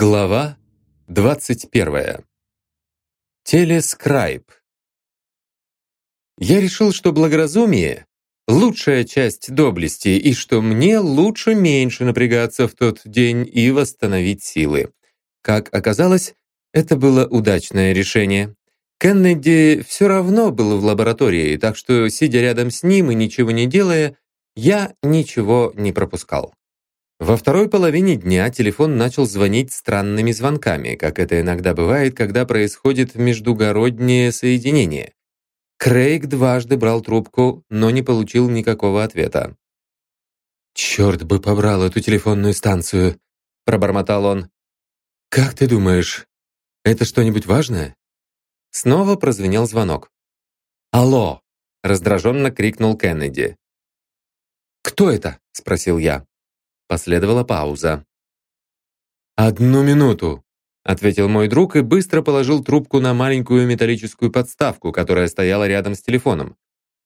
Глава 21. Телескрайб. Я решил, что благоразумие – лучшая часть доблести, и что мне лучше меньше напрягаться в тот день и восстановить силы. Как оказалось, это было удачное решение. Кеннеди все равно был в лаборатории, так что, сидя рядом с ним и ничего не делая, я ничего не пропускал. Во второй половине дня телефон начал звонить странными звонками, как это иногда бывает, когда происходит междугороднее соединение. Крейг дважды брал трубку, но не получил никакого ответа. «Черт бы побрал эту телефонную станцию!» – пробормотал он. «Как ты думаешь, это что-нибудь важное?» Снова прозвенел звонок. «Алло!» – раздраженно крикнул Кеннеди. «Кто это?» – спросил я. Последовала пауза. «Одну минуту», — ответил мой друг и быстро положил трубку на маленькую металлическую подставку, которая стояла рядом с телефоном.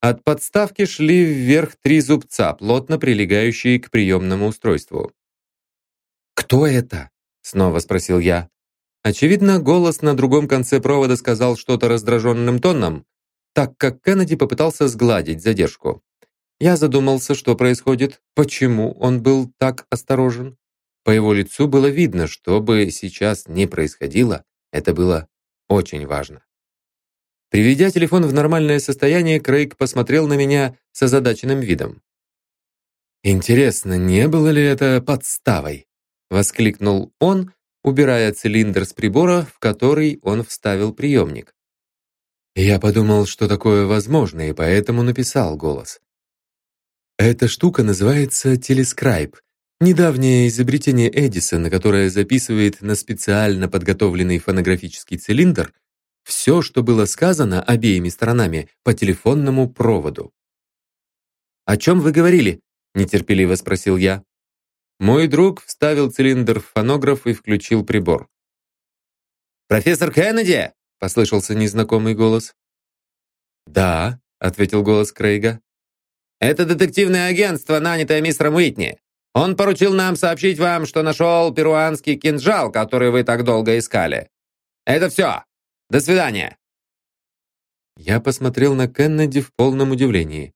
От подставки шли вверх три зубца, плотно прилегающие к приемному устройству. «Кто это?» — снова спросил я. Очевидно, голос на другом конце провода сказал что-то раздраженным тоном, так как Кеннеди попытался сгладить задержку. Я задумался, что происходит, почему он был так осторожен. По его лицу было видно, что бы сейчас ни происходило, это было очень важно. Приведя телефон в нормальное состояние, Крейг посмотрел на меня с озадаченным видом. «Интересно, не было ли это подставой?» — воскликнул он, убирая цилиндр с прибора, в который он вставил приемник. Я подумал, что такое возможно, и поэтому написал голос. Эта штука называется телескрайб. Недавнее изобретение Эдисона, которое записывает на специально подготовленный фонографический цилиндр все, что было сказано обеими сторонами по телефонному проводу. «О чем вы говорили?» – нетерпеливо спросил я. Мой друг вставил цилиндр в фонограф и включил прибор. «Профессор Кеннеди!» – послышался незнакомый голос. «Да», – ответил голос Крейга. Это детективное агентство, нанятое мистером Уитни. Он поручил нам сообщить вам, что нашел перуанский кинжал, который вы так долго искали. Это все. До свидания. Я посмотрел на Кеннеди в полном удивлении.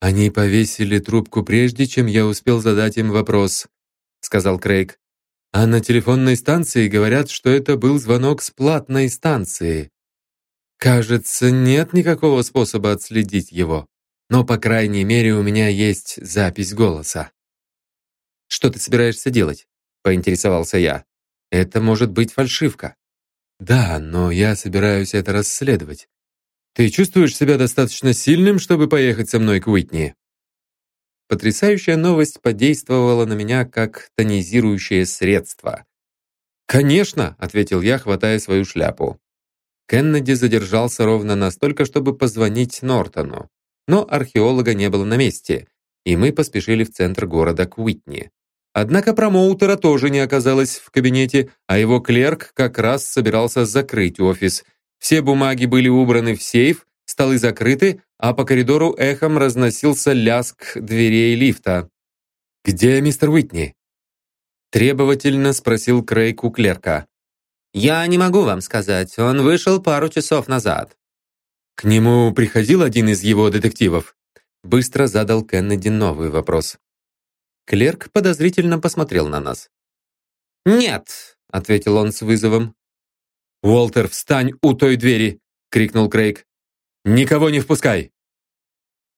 «Они повесили трубку прежде, чем я успел задать им вопрос», сказал Крейг. «А на телефонной станции говорят, что это был звонок с платной станции. Кажется, нет никакого способа отследить его» но, по крайней мере, у меня есть запись голоса. «Что ты собираешься делать?» — поинтересовался я. «Это может быть фальшивка». «Да, но я собираюсь это расследовать. Ты чувствуешь себя достаточно сильным, чтобы поехать со мной к Уитни?» Потрясающая новость подействовала на меня как тонизирующее средство. «Конечно», — ответил я, хватая свою шляпу. Кеннеди задержался ровно настолько, чтобы позвонить Нортону но археолога не было на месте, и мы поспешили в центр города к Уитни. Однако промоутера тоже не оказалось в кабинете, а его клерк как раз собирался закрыть офис. Все бумаги были убраны в сейф, столы закрыты, а по коридору эхом разносился ляск дверей лифта. «Где мистер Уитни?» Требовательно спросил Крейг у клерка. «Я не могу вам сказать, он вышел пару часов назад». К нему приходил один из его детективов? Быстро задал Кеннеди новый вопрос. Клерк подозрительно посмотрел на нас. «Нет», — ответил он с вызовом. «Уолтер, встань у той двери!» — крикнул Крейг. «Никого не впускай!»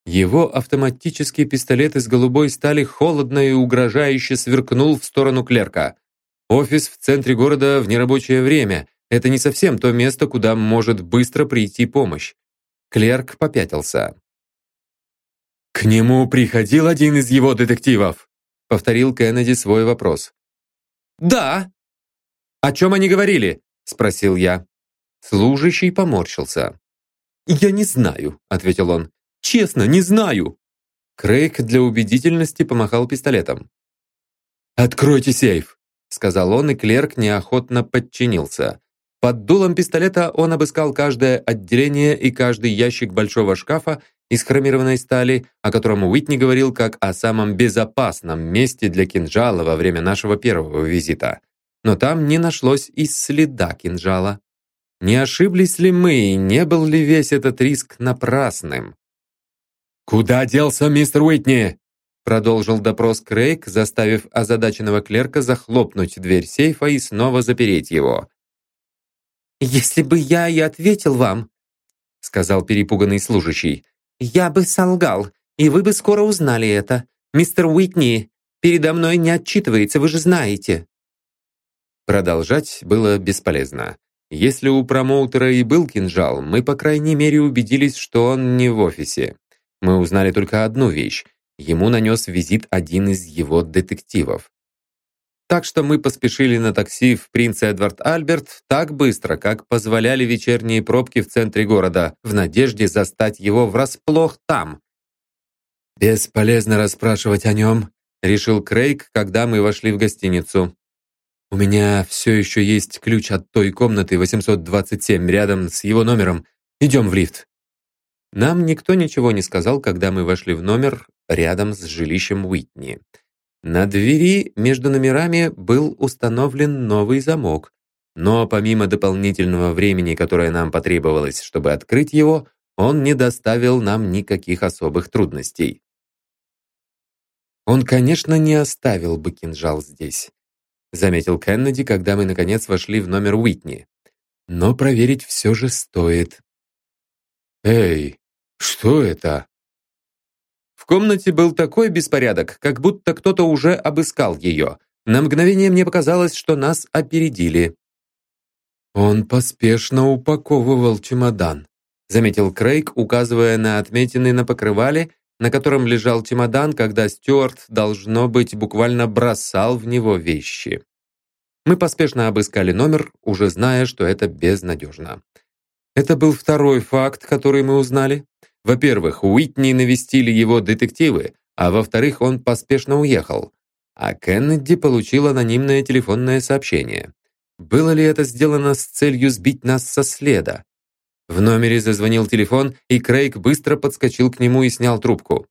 Его автоматический пистолет из голубой стали холодно и угрожающе сверкнул в сторону клерка. Офис в центре города в нерабочее время. Это не совсем то место, куда может быстро прийти помощь. Клерк попятился. «К нему приходил один из его детективов», — повторил Кеннеди свой вопрос. «Да». «О чем они говорили?» — спросил я. Служащий поморщился. «Я не знаю», — ответил он. «Честно, не знаю». Крейг для убедительности помахал пистолетом. «Откройте сейф», — сказал он, и клерк неохотно подчинился. Под дулом пистолета он обыскал каждое отделение и каждый ящик большого шкафа из хромированной стали, о котором Уитни говорил как о самом безопасном месте для кинжала во время нашего первого визита. но там не нашлось и следа кинжала. Не ошиблись ли мы, и не был ли весь этот риск напрасным? «Куда делся мистер Уитни?» Продолжил допрос Крейг, заставив озадаченного клерка захлопнуть дверь сейфа и снова запереть его. «Если бы я и ответил вам, — сказал перепуганный служащий, — я бы солгал, и вы бы скоро узнали это. Мистер Уитни передо мной не отчитывается, вы же знаете». Продолжать было бесполезно. Если у промоутера и был кинжал, мы, по крайней мере, убедились, что он не в офисе. Мы узнали только одну вещь. Ему нанес визит один из его детективов. Так что мы поспешили на такси в Принц Эдвард Альберт так быстро, как позволяли вечерние пробки в центре города, в надежде застать его врасплох там. «Бесполезно расспрашивать о нем», — решил Крейг, когда мы вошли в гостиницу. «У меня все еще есть ключ от той комнаты 827 рядом с его номером. Идем в лифт». Нам никто ничего не сказал, когда мы вошли в номер рядом с жилищем Уитни. На двери между номерами был установлен новый замок, но помимо дополнительного времени, которое нам потребовалось, чтобы открыть его, он не доставил нам никаких особых трудностей. Он, конечно, не оставил бы кинжал здесь, заметил Кеннеди, когда мы, наконец, вошли в номер Уитни. Но проверить все же стоит. «Эй, что это?» В комнате был такой беспорядок, как будто кто-то уже обыскал ее. На мгновение мне показалось, что нас опередили. «Он поспешно упаковывал чемодан», заметил Крейг, указывая на отметины на покрывале, на котором лежал чемодан, когда Стюарт, должно быть, буквально бросал в него вещи. Мы поспешно обыскали номер, уже зная, что это безнадежно. Это был второй факт, который мы узнали. Во-первых, Уитни навестили его детективы, а во-вторых, он поспешно уехал. А Кеннеди получил анонимное телефонное сообщение. Было ли это сделано с целью сбить нас со следа? В номере зазвонил телефон, и Крейг быстро подскочил к нему и снял трубку.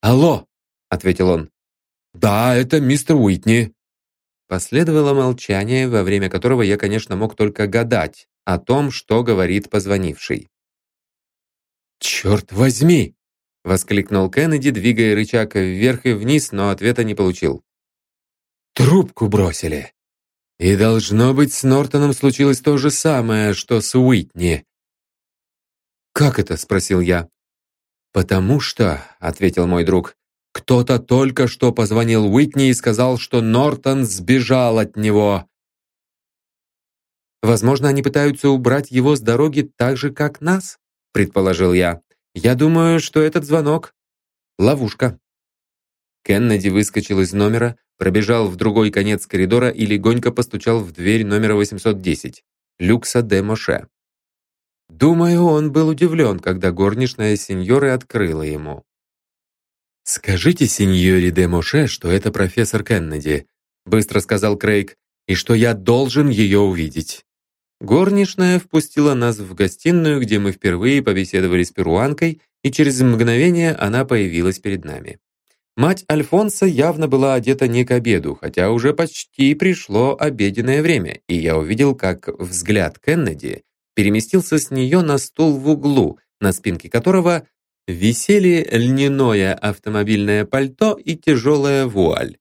«Алло!» — ответил он. «Да, это мистер Уитни». Последовало молчание, во время которого я, конечно, мог только гадать о том, что говорит позвонивший. «Черт возьми!» — воскликнул Кеннеди, двигая рычаг вверх и вниз, но ответа не получил. «Трубку бросили!» И должно быть, с Нортоном случилось то же самое, что с Уитни. «Как это?» — спросил я. «Потому что», — ответил мой друг, «кто-то только что позвонил Уитни и сказал, что Нортон сбежал от него». «Возможно, они пытаются убрать его с дороги так же, как нас?» — предположил я. «Я думаю, что этот звонок — ловушка». Кеннеди выскочил из номера, пробежал в другой конец коридора и легонько постучал в дверь номера 810, люкса де Моше. Думаю, он был удивлен, когда горничная сеньоры открыла ему. «Скажите сеньоре де Моше, что это профессор Кеннеди», быстро сказал Крейг, «и что я должен ее увидеть». Горничная впустила нас в гостиную, где мы впервые побеседовали с перуанкой, и через мгновение она появилась перед нами. Мать Альфонса явно была одета не к обеду, хотя уже почти пришло обеденное время, и я увидел, как взгляд Кеннеди переместился с нее на стул в углу, на спинке которого висели льняное автомобильное пальто и тяжелая вуаль.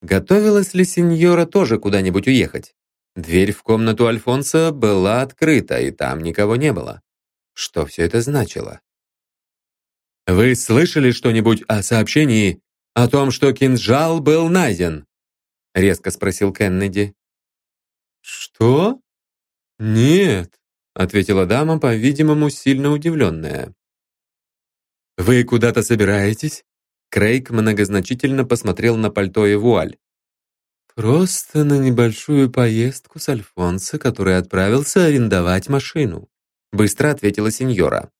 Готовилась ли сеньора тоже куда-нибудь уехать? Дверь в комнату Альфонса была открыта, и там никого не было. Что все это значило? «Вы слышали что-нибудь о сообщении о том, что кинжал был найден?» — резко спросил Кеннеди. «Что? Нет», — ответила дама, по-видимому, сильно удивленная. «Вы куда-то собираетесь?» Крейг многозначительно посмотрел на пальто и вуаль. «Просто на небольшую поездку с Альфонсо, который отправился арендовать машину», быстро ответила сеньора.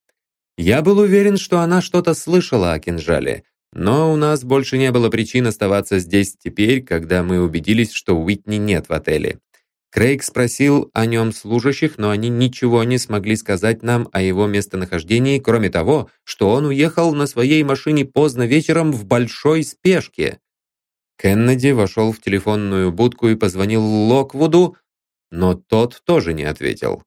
Я был уверен, что она что-то слышала о кинжале, но у нас больше не было причин оставаться здесь теперь, когда мы убедились, что Уитни нет в отеле. Крейг спросил о нем служащих, но они ничего не смогли сказать нам о его местонахождении, кроме того, что он уехал на своей машине поздно вечером в большой спешке. Кеннеди вошел в телефонную будку и позвонил Локвуду, но тот тоже не ответил.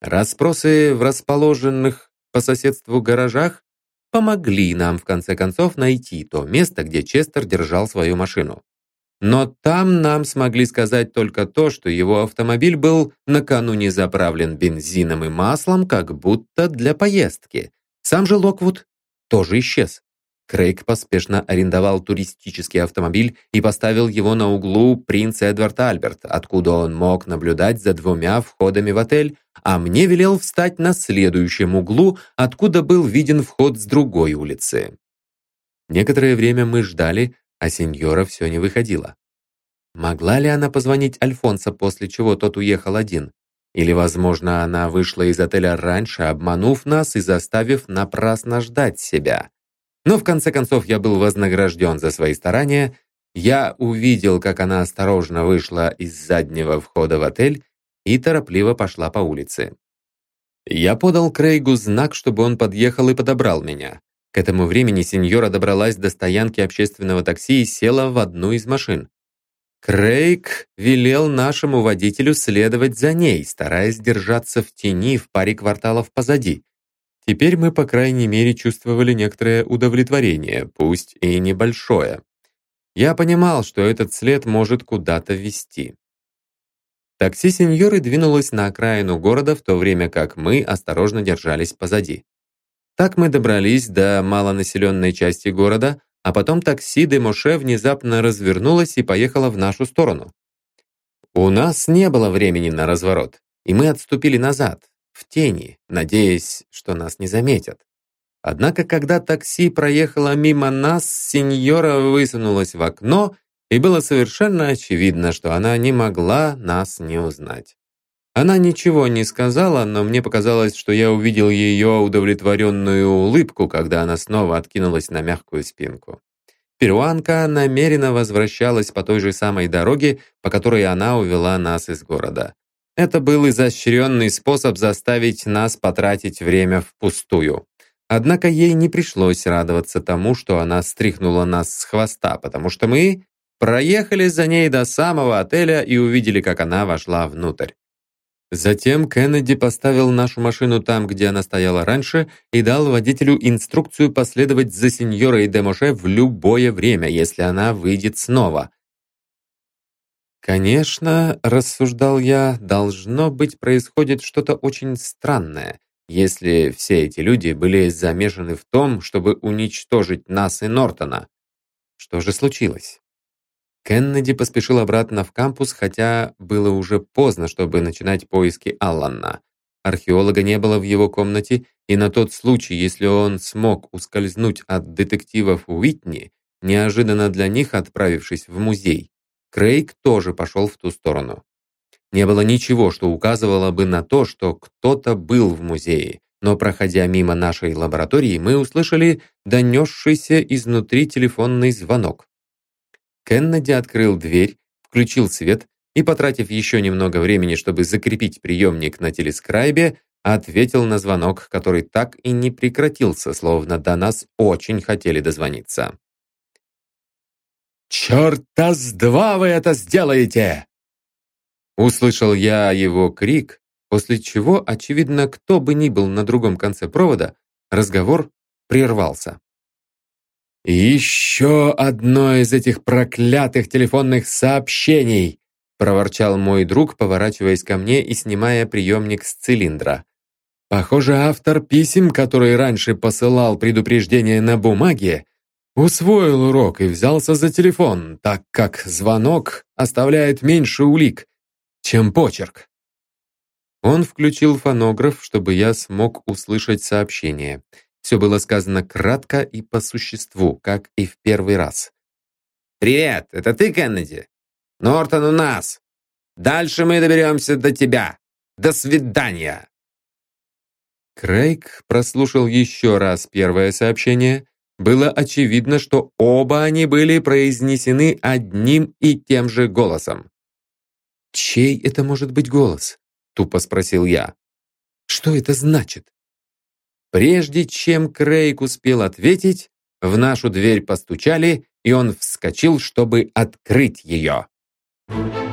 Расспросы в расположенных по соседству гаражах помогли нам в конце концов найти то место, где Честер держал свою машину. Но там нам смогли сказать только то, что его автомобиль был накануне заправлен бензином и маслом, как будто для поездки. Сам же Локвуд тоже исчез. Крейг поспешно арендовал туристический автомобиль и поставил его на углу Принц Эдвард Альберт, откуда он мог наблюдать за двумя входами в отель, а мне велел встать на следующем углу, откуда был виден вход с другой улицы. Некоторое время мы ждали, а сеньора все не выходила. Могла ли она позвонить Альфонсо, после чего тот уехал один? Или, возможно, она вышла из отеля раньше, обманув нас и заставив напрасно ждать себя? Но в конце концов я был вознагражден за свои старания. Я увидел, как она осторожно вышла из заднего входа в отель и торопливо пошла по улице. Я подал Крейгу знак, чтобы он подъехал и подобрал меня. К этому времени сеньора добралась до стоянки общественного такси и села в одну из машин. Крейг велел нашему водителю следовать за ней, стараясь держаться в тени в паре кварталов позади. Теперь мы, по крайней мере, чувствовали некоторое удовлетворение, пусть и небольшое. Я понимал, что этот след может куда-то вести. Такси сеньоры двинулось на окраину города, в то время как мы осторожно держались позади. Так мы добрались до малонаселенной части города, а потом такси де Моше внезапно развернулось и поехало в нашу сторону. У нас не было времени на разворот, и мы отступили назад, в тени, надеясь, что нас не заметят. Однако, когда такси проехало мимо нас, сеньора высунулась в окно, и было совершенно очевидно, что она не могла нас не узнать. Она ничего не сказала, но мне показалось, что я увидел ее удовлетворенную улыбку, когда она снова откинулась на мягкую спинку. Перуанка намеренно возвращалась по той же самой дороге, по которой она увела нас из города. Это был изощренный способ заставить нас потратить время впустую. Однако ей не пришлось радоваться тому, что она стряхнула нас с хвоста, потому что мы проехали за ней до самого отеля и увидели, как она вошла внутрь. Затем Кеннеди поставил нашу машину там, где она стояла раньше, и дал водителю инструкцию последовать за сеньорой Демоше в любое время, если она выйдет снова. Конечно, рассуждал я, должно быть происходит что-то очень странное, если все эти люди были замешаны в том, чтобы уничтожить нас и Нортона. Что же случилось? Кеннеди поспешил обратно в кампус, хотя было уже поздно, чтобы начинать поиски Аллана. Археолога не было в его комнате, и на тот случай, если он смог ускользнуть от детективов Уитни, неожиданно для них отправившись в музей, Крейг тоже пошел в ту сторону. Не было ничего, что указывало бы на то, что кто-то был в музее, но, проходя мимо нашей лаборатории, мы услышали донесшийся изнутри телефонный звонок. Кеннеди открыл дверь, включил свет и, потратив еще немного времени, чтобы закрепить приемник на телескрайбе, ответил на звонок, который так и не прекратился, словно до нас очень хотели дозвониться. «Черта с два вы это сделаете!» Услышал я его крик, после чего, очевидно, кто бы ни был на другом конце провода, разговор прервался. «Еще одно из этих проклятых телефонных сообщений!» проворчал мой друг, поворачиваясь ко мне и снимая приемник с цилиндра. Похоже, автор писем, который раньше посылал предупреждения на бумаге, Усвоил урок и взялся за телефон, так как звонок оставляет меньше улик, чем почерк. Он включил фонограф, чтобы я смог услышать сообщение. Все было сказано кратко и по существу, как и в первый раз. «Привет, это ты, Кеннеди? Нортон у нас. Дальше мы доберемся до тебя. До свидания!» Крейг прослушал еще раз первое сообщение, было очевидно, что оба они были произнесены одним и тем же голосом. «Чей это может быть голос?» — тупо спросил я. «Что это значит?» Прежде чем Крейг успел ответить, В нашу дверь постучали, и он вскочил, чтобы открыть ее. Thank you.